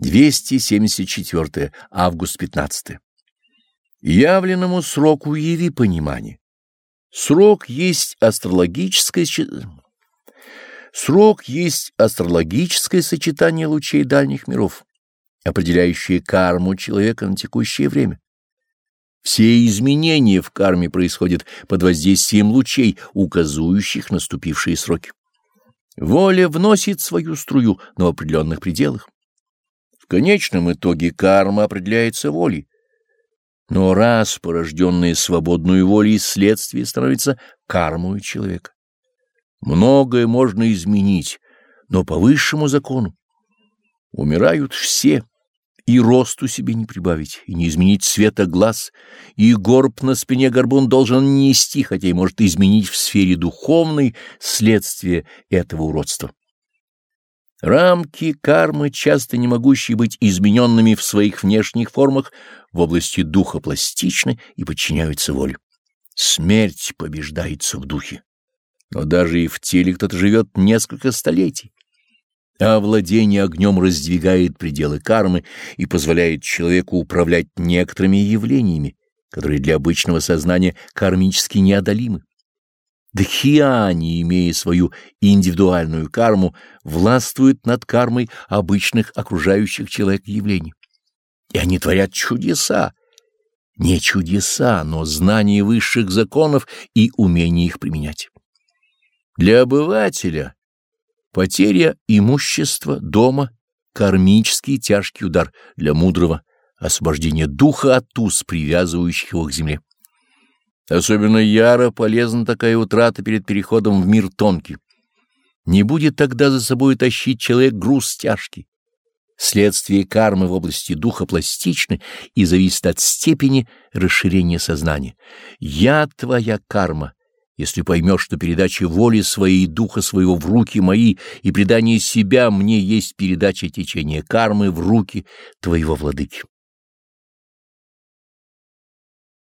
274 август 15 Явленному сроку яви понимание. Срок есть астрологическое Срок есть астрологическое сочетание лучей дальних миров, определяющее карму человека на текущее время. Все изменения в карме происходят под воздействием лучей, указывающих наступившие сроки. Воля вносит свою струю, но в определенных пределах. Конечном итоге карма определяется волей. Но раз порожденные свободную волей следствие становится кармой человека. Многое можно изменить, но по высшему закону. Умирают все, и росту себе не прибавить, и не изменить цвета глаз, и горб на спине горбун должен нести, хотя и может изменить в сфере духовной следствие этого уродства. Рамки кармы, часто не могущие быть измененными в своих внешних формах, в области духа пластичны и подчиняются воле. Смерть побеждается в духе. Но даже и в теле кто-то живет несколько столетий а владение огнем раздвигает пределы кармы и позволяет человеку управлять некоторыми явлениями, которые для обычного сознания кармически неодолимы. Дхьяни, имея свою индивидуальную карму, властвуют над кармой обычных окружающих человека явлений. И они творят чудеса. Не чудеса, но знание высших законов и умение их применять. Для обывателя — Потеря имущества, дома — кармический тяжкий удар для мудрого, освобождение духа от уз, привязывающих его к земле. Особенно яро полезна такая утрата перед переходом в мир тонкий. Не будет тогда за собой тащить человек груз тяжкий. Следствие кармы в области духа пластичны и зависит от степени расширения сознания. «Я твоя карма», если поймешь, что передача воли своей и духа своего в руки мои и предание себя мне есть передача течения кармы в руки твоего владыки.